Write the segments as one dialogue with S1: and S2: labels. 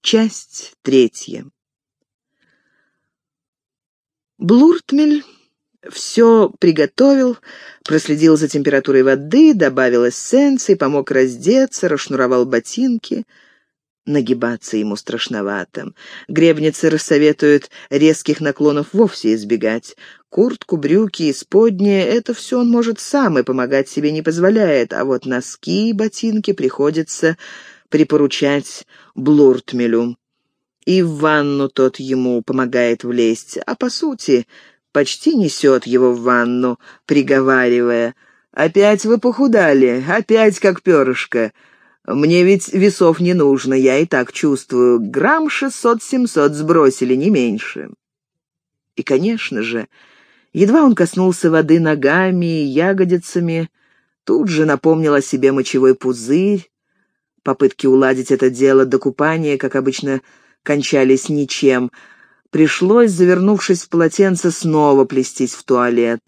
S1: Часть третья. Блуртмель все приготовил, проследил за температурой воды, добавил эссенции, помог раздеться, расшнуровал ботинки. Нагибаться ему страшновато. Гребницер советует резких наклонов вовсе избегать. Куртку, брюки, исподние — это все он может сам и помогать себе не позволяет, а вот носки и ботинки приходится припоручать Блуртмелю. И в ванну тот ему помогает влезть, а по сути почти несет его в ванну, приговаривая «Опять вы похудали, опять как перышко. Мне ведь весов не нужно, я и так чувствую, грамм шестьсот-семьсот сбросили, не меньше». И, конечно же, едва он коснулся воды ногами и ягодицами, тут же напомнил о себе мочевой пузырь, Попытки уладить это дело до купания, как обычно, кончались ничем. Пришлось, завернувшись в полотенце, снова плестись в туалет.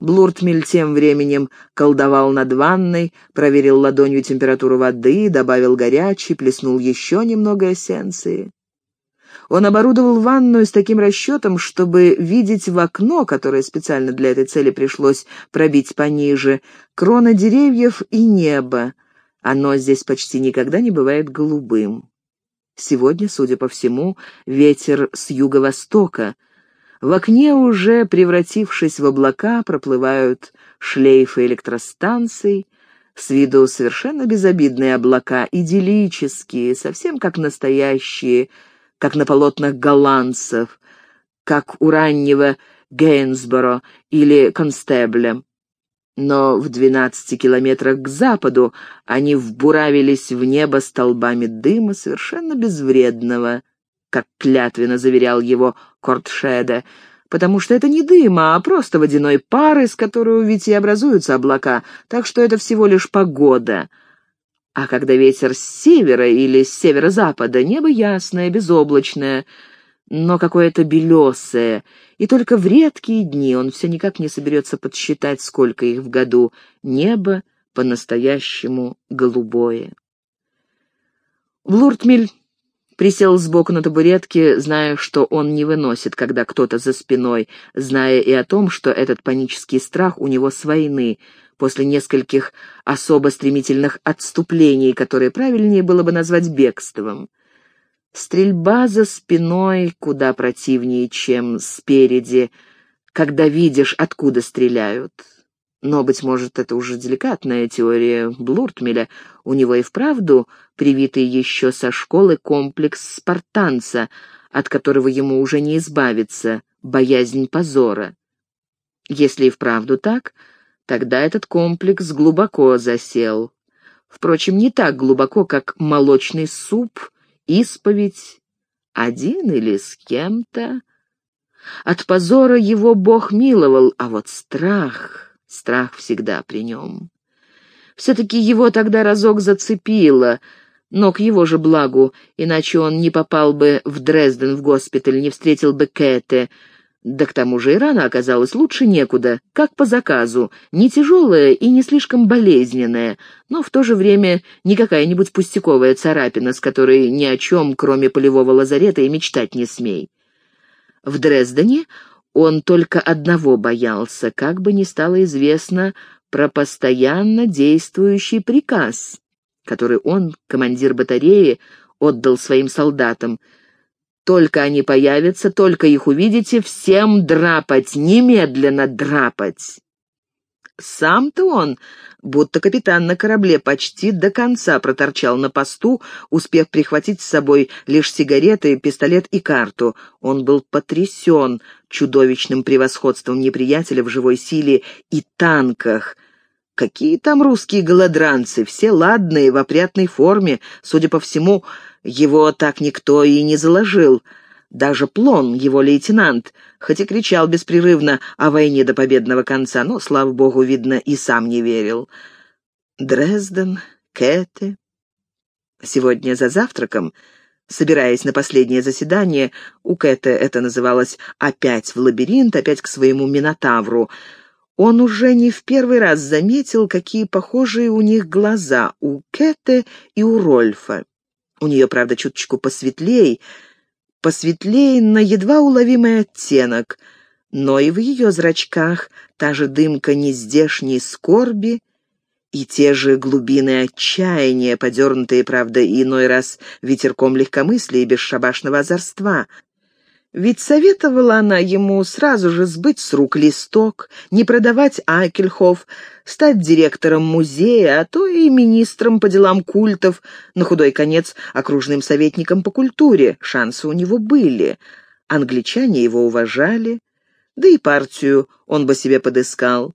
S1: Блуртмель тем временем колдовал над ванной, проверил ладонью температуру воды, добавил горячий, плеснул еще немного эссенции. Он оборудовал ванную с таким расчетом, чтобы видеть в окно, которое специально для этой цели пришлось пробить пониже, кроны деревьев и небо. Оно здесь почти никогда не бывает голубым. Сегодня, судя по всему, ветер с юго-востока. В окне, уже превратившись в облака, проплывают шлейфы электростанций, с виду совершенно безобидные облака, идиллические, совсем как настоящие, как на полотнах голландцев, как у раннего Гейнсборо или Констебля но в двенадцати километрах к западу они вбуравились в небо столбами дыма, совершенно безвредного, как клятвенно заверял его Кортшеде, потому что это не дым, а просто водяной пар, из которого ведь и образуются облака, так что это всего лишь погода. А когда ветер с севера или с северо-запада, небо ясное, безоблачное — но какое-то белесое, и только в редкие дни он все никак не соберется подсчитать, сколько их в году. Небо по-настоящему голубое. Блуртмель присел сбоку на табуретке, зная, что он не выносит, когда кто-то за спиной, зная и о том, что этот панический страх у него с войны, после нескольких особо стремительных отступлений, которые правильнее было бы назвать бегством. Стрельба за спиной куда противнее, чем спереди, когда видишь, откуда стреляют. Но, быть может, это уже деликатная теория Блуртмеля. У него и вправду привитый еще со школы комплекс спартанца, от которого ему уже не избавиться, боязнь позора. Если и вправду так, тогда этот комплекс глубоко засел. Впрочем, не так глубоко, как молочный суп исповедь один или с кем-то. От позора его Бог миловал, а вот страх, страх всегда при нем. Все-таки его тогда разок зацепило, но к его же благу, иначе он не попал бы в Дрезден в госпиталь, не встретил бы Кэте, да к тому же и рана оказалась лучше некуда, как по заказу, не тяжелая и не слишком болезненная, но в то же время не какая-нибудь пустяковая царапина, с которой ни о чем, кроме полевого лазарета, и мечтать не смей. В Дрездене он только одного боялся, как бы ни стало известно про постоянно действующий приказ, который он, командир батареи, отдал своим солдатам — только они появятся, только их увидите, всем драпать, немедленно драпать. Сам-то он, будто капитан на корабле, почти до конца проторчал на посту, успев прихватить с собой лишь сигареты, пистолет и карту. Он был потрясен чудовищным превосходством неприятеля в живой силе и танках — Какие там русские голодранцы, все ладные, в опрятной форме. Судя по всему, его так никто и не заложил. Даже Плон, его лейтенант, хоть и кричал беспрерывно о войне до победного конца, но, слава богу, видно, и сам не верил. Дрезден, Кэте. Сегодня за завтраком, собираясь на последнее заседание, у Кэте это называлось «опять в лабиринт, опять к своему Минотавру», он уже не в первый раз заметил, какие похожие у них глаза, у Кэте и у Рольфа. У нее, правда, чуточку посветлей, посветлей на едва уловимый оттенок, но и в ее зрачках та же дымка нездешней скорби и те же глубины отчаяния, подернутые, правда, иной раз ветерком легкомыслия и бесшабашного озорства — ведь советовала она ему сразу же сбыть с рук листок, не продавать Акельхоф, стать директором музея, а то и министром по делам культов, на худой конец окружным советником по культуре. Шансы у него были. Англичане его уважали, да и партию он бы себе подыскал.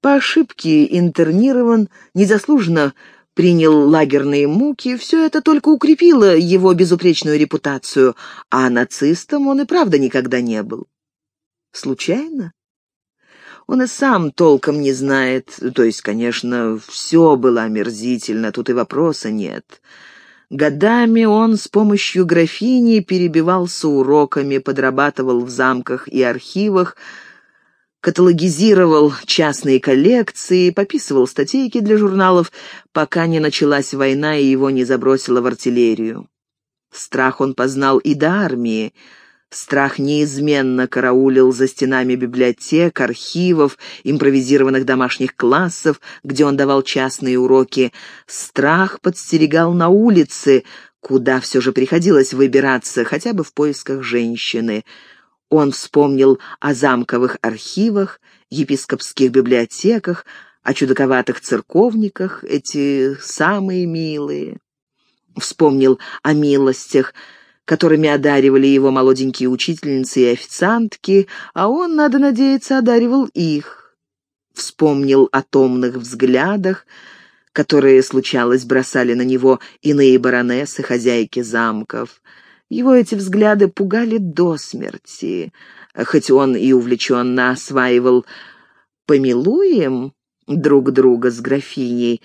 S1: По ошибке интернирован, незаслуженно принял лагерные муки, все это только укрепило его безупречную репутацию, а нацистом он и правда никогда не был. Случайно? Он и сам толком не знает, то есть, конечно, все было омерзительно, тут и вопроса нет. Годами он с помощью графини перебивался уроками, подрабатывал в замках и архивах, каталогизировал частные коллекции, пописывал статейки для журналов, пока не началась война и его не забросило в артиллерию. Страх он познал и до армии. Страх неизменно караулил за стенами библиотек, архивов, импровизированных домашних классов, где он давал частные уроки. Страх подстерегал на улице, куда все же приходилось выбираться, хотя бы в поисках женщины — он вспомнил о замковых архивах, епископских библиотеках, о чудаковатых церковниках, эти самые милые. Вспомнил о милостях, которыми одаривали его молоденькие учительницы и официантки, а он, надо надеяться, одаривал их. Вспомнил о томных взглядах, которые, случалось, бросали на него иные баронессы, хозяйки замков — его эти взгляды пугали до смерти, хоть он и увлеченно осваивал «помилуем» друг друга с графиней,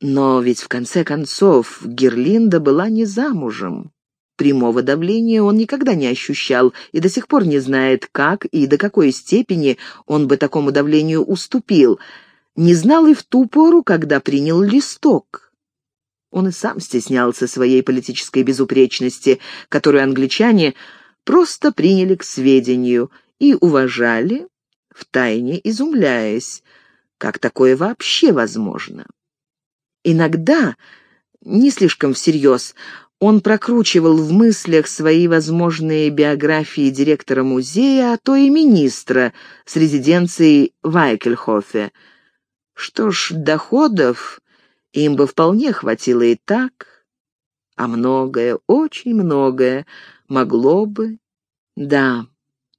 S1: но ведь в конце концов Герлинда была не замужем. Прямого давления он никогда не ощущал и до сих пор не знает, как и до какой степени он бы такому давлению уступил. Не знал и в ту пору, когда принял листок. Он и сам стеснялся своей политической безупречности, которую англичане просто приняли к сведению и уважали, втайне изумляясь, как такое вообще возможно. Иногда, не слишком всерьез, он прокручивал в мыслях свои возможные биографии директора музея, а то и министра с резиденцией в Айкельхофе. Что ж, доходов им бы вполне хватило и так, а многое, очень многое могло бы, да,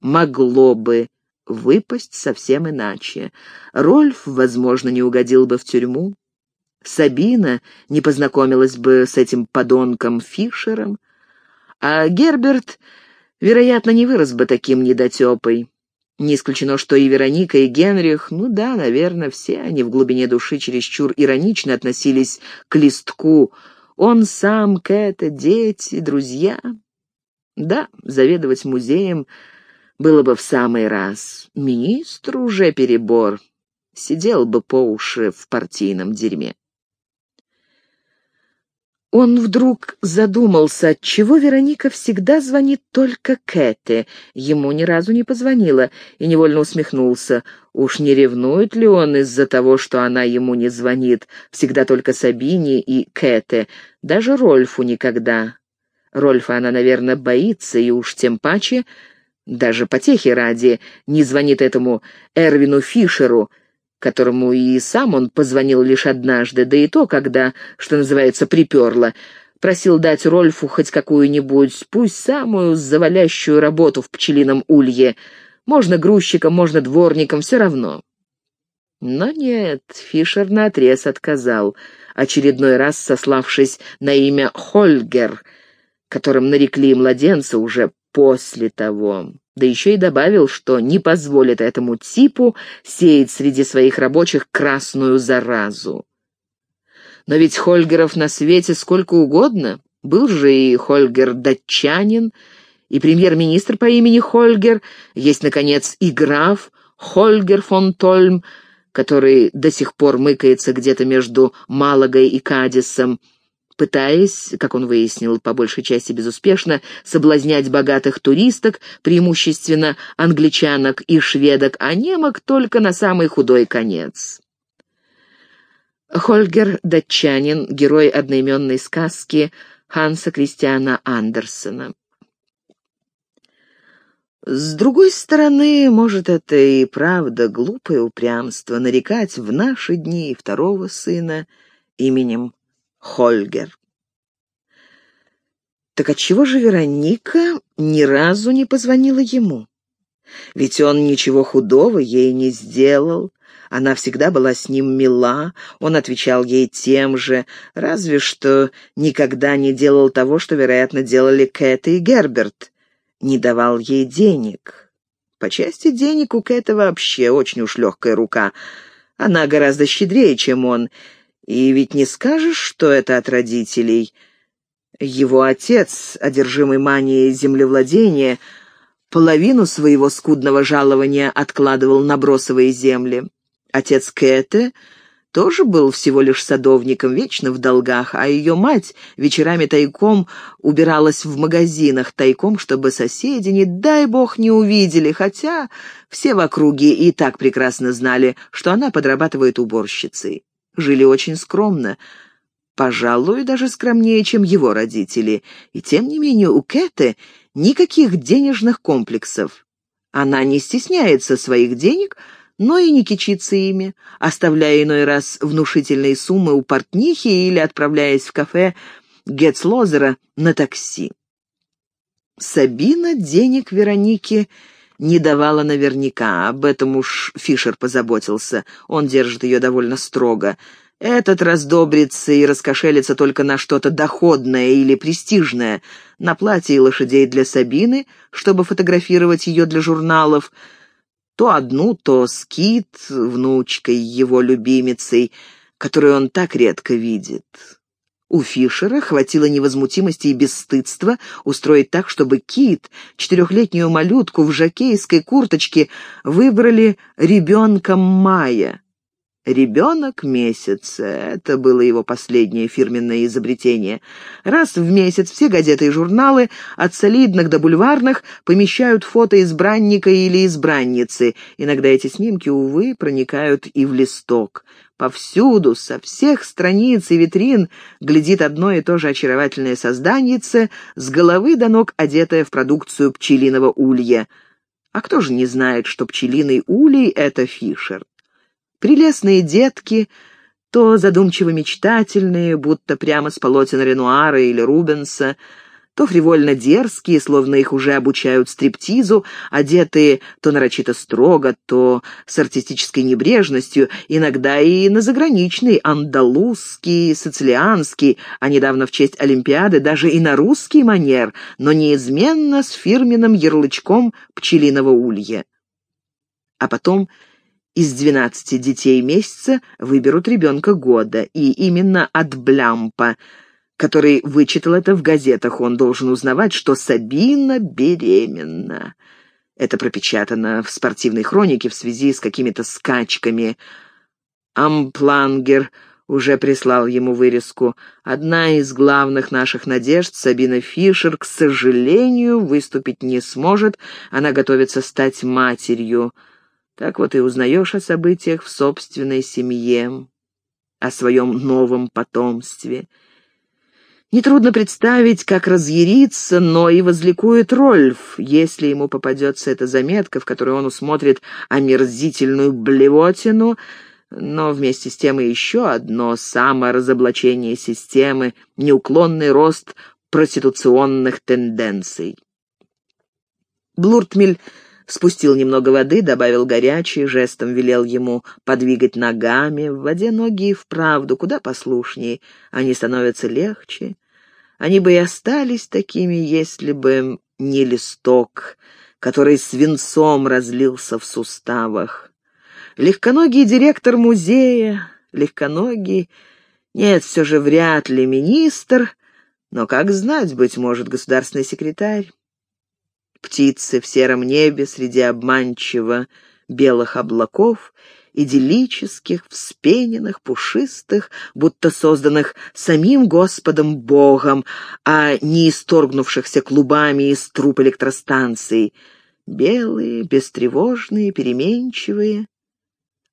S1: могло бы выпасть совсем иначе. Рольф, возможно, не угодил бы в тюрьму. Сабина не познакомилась бы с этим подонком Фишером, а Герберт, вероятно, не вырос бы таким недотепой. Не исключено, что и Вероника, и Генрих, ну да, наверное, все они в глубине души чересчур иронично относились к листку. Он сам, Кэта, дети, друзья. Да, заведовать музеем было бы в самый раз. Министр уже перебор. Сидел бы по уши в партийном дерьме. Он вдруг задумался, отчего Вероника всегда звонит только Кэте. Ему ни разу не позвонила, и невольно усмехнулся. Уж не ревнует ли он из-за того, что она ему не звонит? Всегда только Сабине и Кэте, даже Рольфу никогда. Рольфа она, наверное, боится, и уж тем паче, даже потехи ради, не звонит этому Эрвину Фишеру — которому и сам он позвонил лишь однажды, да и то, когда, что называется, приперло. Просил дать Рольфу хоть какую-нибудь, пусть самую завалящую работу в пчелином улье. Можно грузчиком, можно дворником, все равно. Но нет, Фишер наотрез отказал, очередной раз сославшись на имя Хольгер, которым нарекли младенца уже после того. Да еще и добавил, что не позволит этому типу сеять среди своих рабочих красную заразу. Но ведь Хольгеров на свете сколько угодно. Был же и Хольгер-датчанин, и премьер-министр по имени Хольгер, есть, наконец, и граф Хольгер фон Тольм, который до сих пор мыкается где-то между Малагой и Кадисом, пытаясь, как он выяснил, по большей части безуспешно, соблазнять богатых туристок, преимущественно англичанок и шведок, а немок только на самый худой конец. Хольгер — датчанин, герой одноименной сказки Ханса Кристиана Андерсена. С другой стороны, может, это и правда глупое упрямство нарекать в наши дни второго сына именем Хольгер. Так отчего же Вероника ни разу не позвонила ему? Ведь он ничего худого ей не сделал. Она всегда была с ним мила, он отвечал ей тем же, разве что никогда не делал того, что, вероятно, делали Кэт и Герберт. Не давал ей денег. По части денег у Кэта вообще очень уж легкая рука. Она гораздо щедрее, чем он, и ведь не скажешь, что это от родителей. Его отец, одержимый манией землевладения, половину своего скудного жалования откладывал на бросовые земли. Отец Кэте тоже был всего лишь садовником, вечно в долгах, а ее мать вечерами тайком убиралась в магазинах, тайком, чтобы соседи, не дай бог, не увидели, хотя все в округе и так прекрасно знали, что она подрабатывает уборщицей жили очень скромно, пожалуй, даже скромнее, чем его родители, и тем не менее у Кэты никаких денежных комплексов. Она не стесняется своих денег, но и не кичится ими, оставляя иной раз внушительные суммы у портнихи или отправляясь в кафе Гетцлозера на такси. Сабина денег Веронике не давала наверняка, об этом уж Фишер позаботился, он держит ее довольно строго. Этот раздобрится и раскошелится только на что-то доходное или престижное, на платье и лошадей для Сабины, чтобы фотографировать ее для журналов, то одну, то скит, внучкой его любимицей, которую он так редко видит. У Фишера хватило невозмутимости и бесстыдства устроить так, чтобы Кит, четырехлетнюю малютку в жакейской курточке, выбрали ребенком Мая. Ребенок месяца — это было его последнее фирменное изобретение. Раз в месяц все газеты и журналы, от солидных до бульварных, помещают фото избранника или избранницы. Иногда эти снимки, увы, проникают и в листок. Повсюду, со всех страниц и витрин, глядит одно и то же очаровательное созданице, с головы до ног одетое в продукцию пчелиного улья. А кто же не знает, что пчелиный улей — это Фишер? Прелестные детки, то задумчиво-мечтательные, будто прямо с полотен Ренуара или Рубенса — то фривольно дерзкие, словно их уже обучают стриптизу, одетые то нарочито строго, то с артистической небрежностью, иногда и на заграничный, андалузский, сицилианский, а недавно в честь Олимпиады даже и на русский манер, но неизменно с фирменным ярлычком пчелиного улья. А потом из двенадцати детей месяца выберут ребенка года, и именно от Блямпа – который вычитал это в газетах. Он должен узнавать, что Сабина беременна. Это пропечатано в спортивной хронике в связи с какими-то скачками. Амплангер уже прислал ему вырезку. Одна из главных наших надежд, Сабина Фишер, к сожалению, выступить не сможет. Она готовится стать матерью. Так вот и узнаешь о событиях в собственной семье, о своем новом потомстве. Нетрудно представить, как разъярится, но и возликует Рольф, если ему попадется эта заметка, в которой он усмотрит омерзительную блевотину, но вместе с тем и еще одно саморазоблачение системы, неуклонный рост проституционных тенденций. Блуртмель спустил немного воды, добавил горячий, жестом велел ему подвигать ногами. В воде ноги и вправду куда послушнее, они становятся легче. Они бы и остались такими, если бы не листок, который свинцом разлился в суставах. Легконогий директор музея, легконогий, нет, все же вряд ли министр, но, как знать, быть может, государственный секретарь. Птицы в сером небе среди обманчиво белых облаков идиллических, вспененных, пушистых, будто созданных самим Господом Богом, а не исторгнувшихся клубами из труб электростанций. Белые, бестревожные, переменчивые.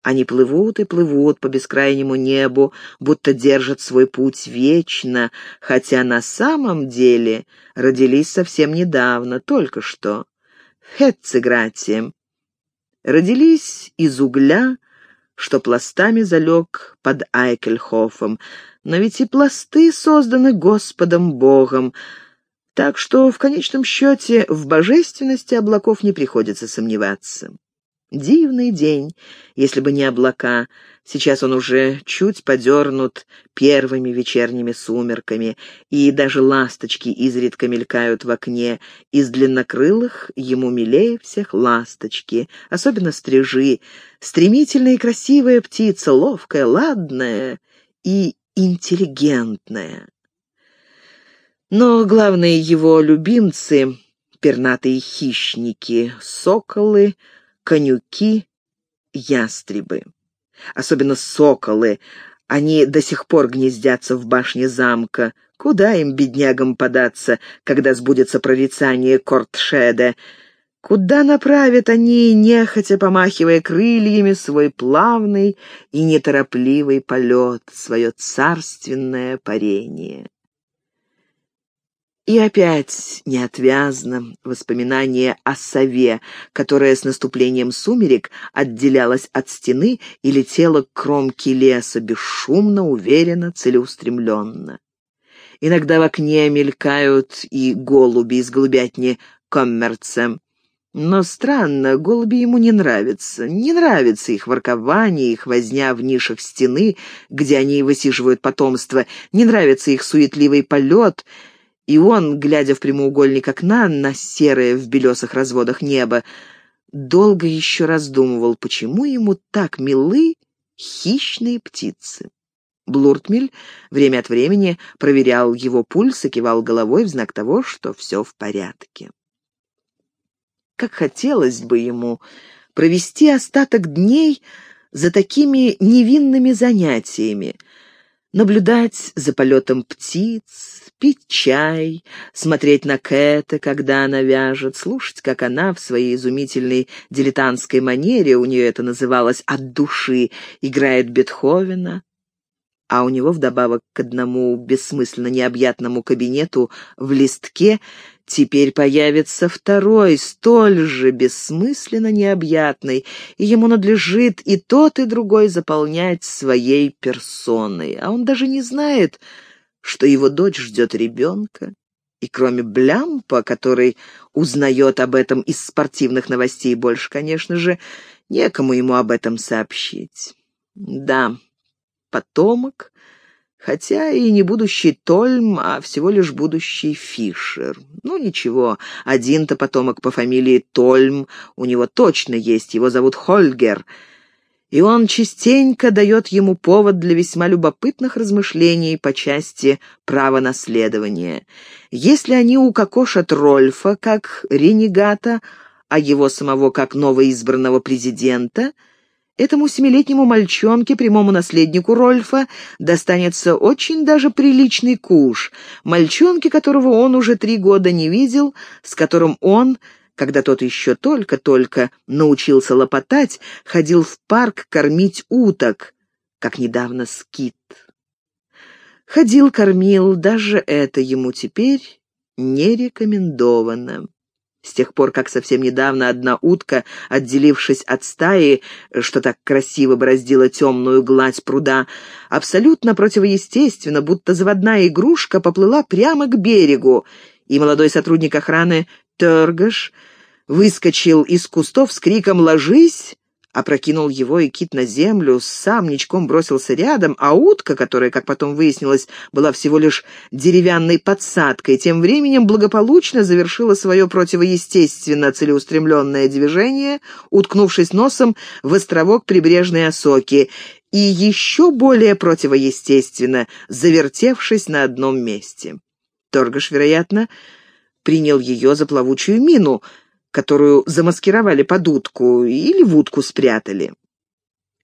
S1: Они плывут и плывут по бескрайнему небу, будто держат свой путь вечно, хотя на самом деле родились совсем недавно, только что. В. Родились из угля, что пластами залег под Айкельхофом. Но ведь и пласты созданы Господом Богом, так что в конечном счете в божественности облаков не приходится сомневаться. Дивный день, если бы не облака. Сейчас он уже чуть подернут первыми вечерними сумерками, и даже ласточки изредка мелькают в окне. Из длиннокрылых ему милее всех ласточки, особенно стрижи. Стремительная и красивая птица, ловкая, ладная и интеллигентная. Но главные его любимцы — пернатые хищники, соколы — конюки, ястребы. Особенно соколы. Они до сих пор гнездятся в башне замка. Куда им, беднягам, податься, когда сбудется прорицание Кортшеда? Куда направят они, нехотя помахивая крыльями, свой плавный и неторопливый полет, свое царственное парение? И опять неотвязно воспоминание о сове, которая с наступлением сумерек отделялась от стены и летела к кромке леса, бесшумно, уверенно, целеустремленно. Иногда в окне мелькают и голуби из голубятни коммерца. Но странно, голуби ему не нравятся. Не нравится их воркование, их возня в нишах стены, где они высиживают потомство. Не нравится их суетливый полет — и он, глядя в прямоугольник окна на серое в белесых разводах небо, долго еще раздумывал, почему ему так милы хищные птицы. Блуртмель время от времени проверял его пульс и кивал головой в знак того, что все в порядке. Как хотелось бы ему провести остаток дней за такими невинными занятиями, наблюдать за полетом птиц, пить чай, смотреть на Кэта, когда она вяжет, слушать, как она в своей изумительной дилетантской манере, у нее это называлось «от души», играет Бетховена, а у него вдобавок к одному бессмысленно необъятному кабинету в листке теперь появится второй, столь же бессмысленно необъятный, и ему надлежит и тот, и другой заполнять своей персоной, а он даже не знает, что его дочь ждет ребенка, и кроме Блямпа, который узнает об этом из спортивных новостей больше, конечно же, некому ему об этом сообщить. Да, потомок, хотя и не будущий Тольм, а всего лишь будущий Фишер. Ну ничего, один-то потомок по фамилии Тольм у него точно есть, его зовут Хольгер — и он частенько дает ему повод для весьма любопытных размышлений по части права наследования. Если они укокошат Рольфа как ренегата, а его самого как новоизбранного президента, этому семилетнему мальчонке, прямому наследнику Рольфа, достанется очень даже приличный куш, мальчонке, которого он уже три года не видел, с которым он когда тот еще только-только научился лопотать, ходил в парк кормить уток, как недавно скит. Ходил, кормил, даже это ему теперь не рекомендовано. С тех пор, как совсем недавно одна утка, отделившись от стаи, что так красиво бороздила темную гладь пруда, абсолютно противоестественно, будто заводная игрушка, поплыла прямо к берегу, и молодой сотрудник охраны Тергаш выскочил из кустов с криком «Ложись!» Опрокинул его и кит на землю, сам ничком бросился рядом, а утка, которая, как потом выяснилось, была всего лишь деревянной подсадкой, тем временем благополучно завершила свое противоестественно целеустремленное движение, уткнувшись носом в островок прибрежной осоки, и еще более противоестественно, завертевшись на одном месте. Торгаш, вероятно, принял ее за плавучую мину, которую замаскировали под утку или в утку спрятали.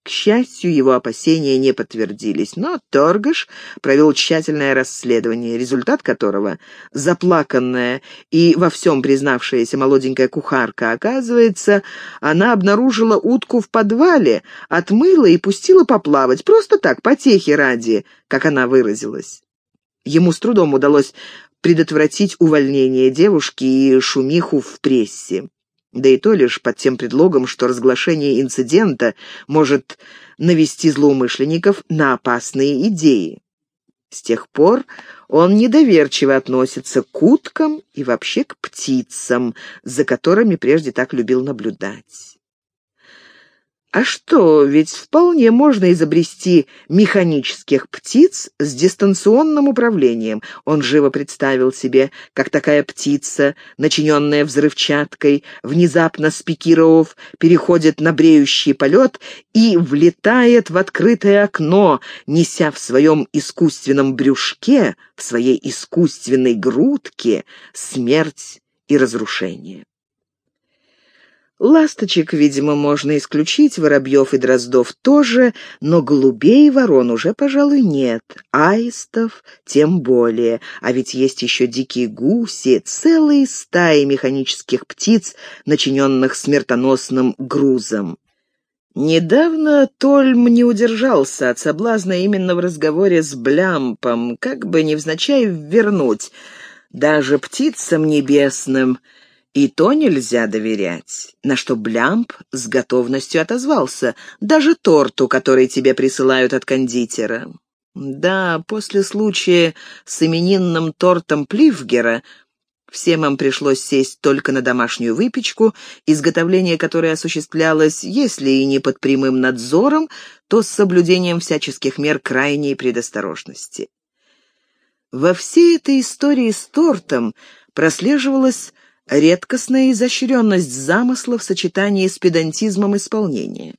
S1: К счастью, его опасения не подтвердились, но Торгаш провел тщательное расследование, результат которого — заплаканная и во всем признавшаяся молоденькая кухарка. Оказывается, она обнаружила утку в подвале, отмыла и пустила поплавать, просто так, потехи ради, как она выразилась. Ему с трудом удалось предотвратить увольнение девушки и шумиху в прессе да и то лишь под тем предлогом, что разглашение инцидента может навести злоумышленников на опасные идеи. С тех пор он недоверчиво относится к уткам и вообще к птицам, за которыми прежде так любил наблюдать. А что, ведь вполне можно изобрести механических птиц с дистанционным управлением. Он живо представил себе, как такая птица, начиненная взрывчаткой, внезапно спикировав, переходит на бреющий полет и влетает в открытое окно, неся в своем искусственном брюшке, в своей искусственной грудке смерть и разрушение. Ласточек, видимо, можно исключить, воробьев и дроздов тоже, но голубей и ворон уже, пожалуй, нет, аистов тем более, а ведь есть еще дикие гуси, целые стаи механических птиц, начиненных смертоносным грузом. Недавно Тольм не удержался от соблазна именно в разговоре с Блямпом, как бы невзначай вернуть, даже птицам небесным — и то нельзя доверять. На что Блямп с готовностью отозвался. Даже торту, который тебе присылают от кондитера. Да, после случая с именинным тортом Пливгера всем им пришлось сесть только на домашнюю выпечку, изготовление которой осуществлялось, если и не под прямым надзором, то с соблюдением всяческих мер крайней предосторожности. Во всей этой истории с тортом прослеживалась редкостная изощренность замысла в сочетании с педантизмом исполнения.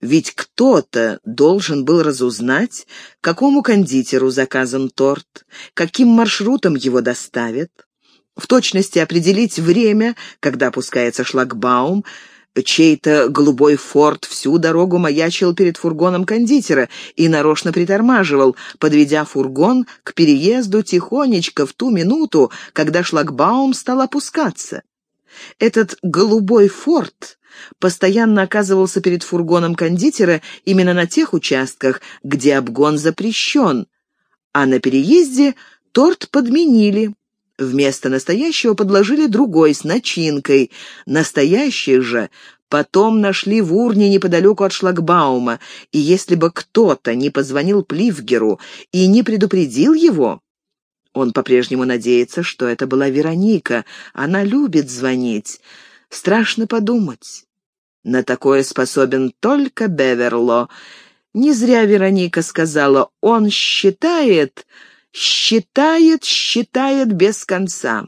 S1: Ведь кто-то должен был разузнать, какому кондитеру заказан торт, каким маршрутом его доставят, в точности определить время, когда опускается шлагбаум, Чей-то голубой форт всю дорогу маячил перед фургоном кондитера и нарочно притормаживал, подведя фургон к переезду тихонечко в ту минуту, когда шлагбаум стал опускаться. Этот голубой форт постоянно оказывался перед фургоном кондитера именно на тех участках, где обгон запрещен, а на переезде торт подменили. Вместо настоящего подложили другой с начинкой. Настоящий же потом нашли в урне неподалеку от шлагбаума, и если бы кто-то не позвонил Пливгеру и не предупредил его... Он по-прежнему надеется, что это была Вероника. Она любит звонить. Страшно подумать. На такое способен только Беверло. Не зря Вероника сказала, он считает считает, считает без конца.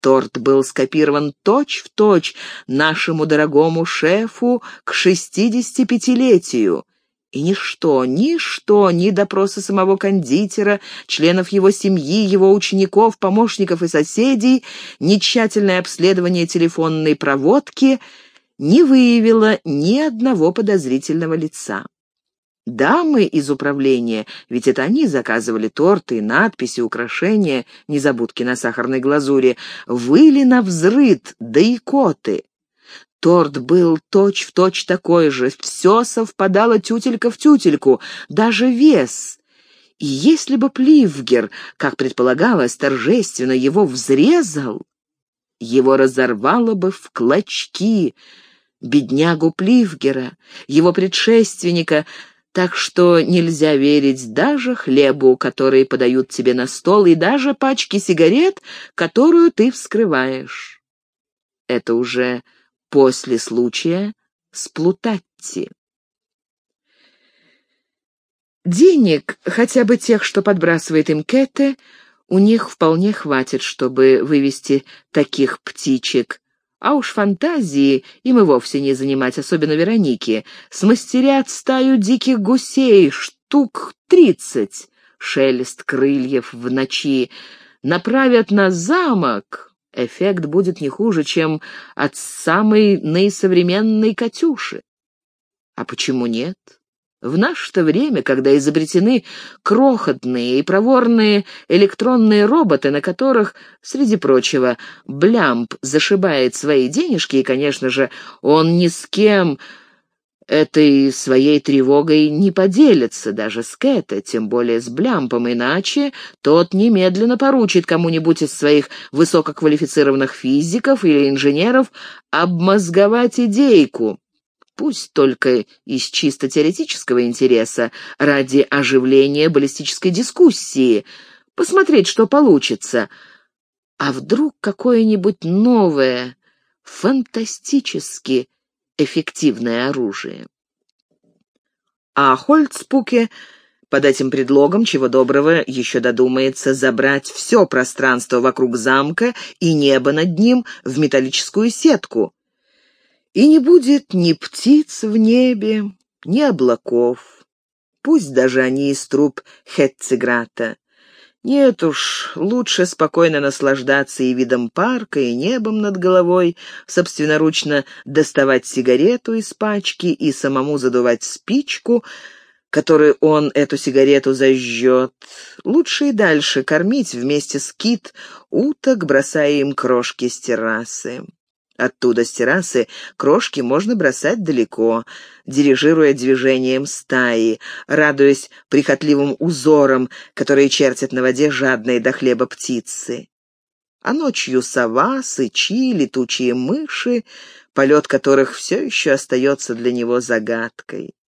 S1: Торт был скопирован точь-в-точь точь нашему дорогому шефу к шестидесятипятилетию. И ничто, ничто, ни допросы самого кондитера, членов его семьи, его учеников, помощников и соседей, ни тщательное обследование телефонной проводки не выявило ни одного подозрительного лица. Дамы из управления, ведь это они заказывали торты, надписи, украшения, незабудки на сахарной глазури, выли на взрыт, да и коты. Торт был точь-в-точь точь такой же, все совпадало тютелька в тютельку, даже вес. И если бы Пливгер, как предполагалось, торжественно его взрезал, его разорвало бы в клочки, беднягу Пливгера, его предшественника — так что нельзя верить даже хлебу, который подают тебе на стол, и даже пачке сигарет, которую ты вскрываешь. Это уже после случая с Плутатти. Денег, хотя бы тех, что подбрасывает им Кэте, у них вполне хватит, чтобы вывести таких птичек, а уж фантазии им и вовсе не занимать, особенно Вероники. Смастерят стаю диких гусей, штук тридцать. Шелест крыльев в ночи. Направят на замок. Эффект будет не хуже, чем от самой наисовременной «Катюши». А почему нет? В наше-то время, когда изобретены крохотные и проворные электронные роботы, на которых, среди прочего, Блямп зашибает свои денежки, и, конечно же, он ни с кем этой своей тревогой не поделится, даже с Кэта, тем более с Блямпом, иначе тот немедленно поручит кому-нибудь из своих высококвалифицированных физиков или инженеров обмозговать идейку, пусть только из чисто теоретического интереса, ради оживления баллистической дискуссии, посмотреть, что получится. А вдруг какое-нибудь новое, фантастически эффективное оружие? А Хольцпуке под этим предлогом, чего доброго, еще додумается забрать все пространство вокруг замка и небо над ним в металлическую сетку, и не будет ни птиц в небе, ни облаков. Пусть даже они из труб Хетцеграта. Нет уж, лучше спокойно наслаждаться и видом парка, и небом над головой, собственноручно доставать сигарету из пачки и самому задувать спичку, которой он эту сигарету зажжет. Лучше и дальше кормить вместе с кит уток, бросая им крошки с террасы. Оттуда с террасы крошки можно бросать далеко, дирижируя движением стаи, радуясь прихотливым узорам, которые чертят на воде жадные до хлеба птицы. А ночью сова, сычи, летучие мыши, полет которых все еще остается для него загадкой.